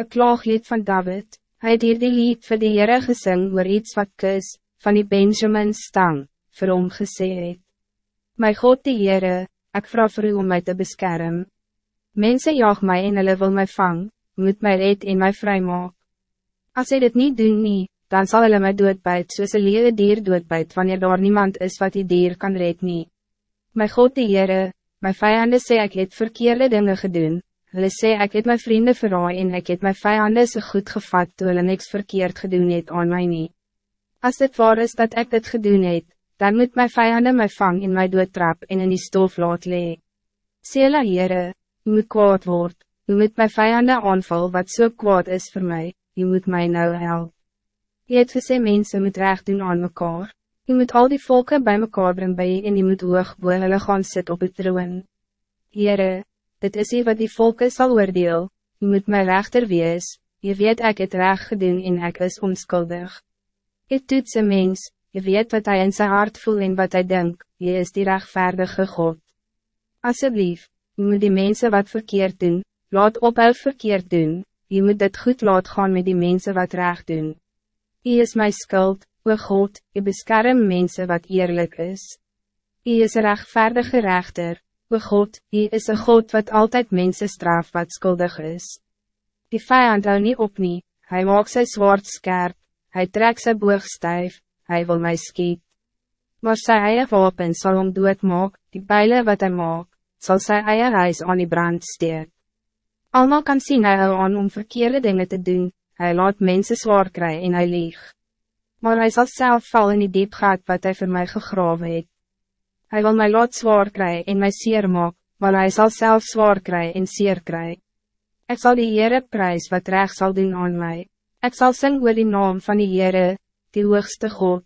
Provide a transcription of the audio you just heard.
Een klaaglied van David, hy het hier die lied vir die Heere gesing oor iets wat kus, van die Benjamin stang, vir hom gesê het. My God die Heere, ek vraag vir u om mij te beschermen. Mensen jaag mij en hulle wil my vang, moet my red en my vry maak. As hy dit niet doen nie, dan zal hulle my doodbuit soos een lewe dier doodbuit wanneer daar niemand is wat die dier kan red nie. My God die Heere, my vijanden sê ek het verkeerde dingen gedaan. Hulle sê ek het my vrienden verraai en ek het my vijanden so goed gevat toe hulle niks verkeerd gedoen het aan my nie. As dit waar is dat ik dit gedoen het, dan moet my vijanden my vang in my doodtrap en in die stof laat lee. Sê hulle Heere, u moet kwaad word, u moet my vijanden aanval wat so kwaad is voor mij, u moet mij nou help. Je het gesê mense moet recht doen aan mekaar. Je moet al die volken bij mekaar bij je en je moet hoog boe hulle gaan sit op het troon. Heere, dit is hier wat die volken zal oordeel, je moet my rechter wees, je weet ek het recht gedoen en ek is onskuldig. Je toet ze mens, je weet wat hij in zijn hart voelt en wat hij denkt, je is die rechtvaardige God. Alsjeblieft, je moet die mensen wat verkeerd doen, laat op jou verkeerd doen, je moet dit goed laat gaan met die mensen wat recht doen. Je is mijn schuld, O God, je beskerm mensen wat eerlijk is. Je is een rechtvaardige rechter, O God, je is een God wat altijd mensen straf wat schuldig is. Die vijand hou niet op nie, hij maakt zijn zwaard scherp, hij trekt zijn boog stijf, hij wil mij skiet. Maar sy eie wapen sal hom dood maak, die pijlen wat hij maakt, zal sy eie reis aan die brand steek. Almal kan zien hy hou aan om verkeerde dingen te doen, hij laat mensen zwaar krijgen en hij lieg maar hij zal zelf vallen in die diep gat wat hij voor mij gegraven heeft. Hij wil mij laat zwaar krijgen en mij zeer maak, maar hij zal zelf zwaar krijgen en zeer krijgen. Ik zal die Heere prijs wat recht zal doen aan mij. Ik zal zingen oor die naam van die Heere, die hoogste God.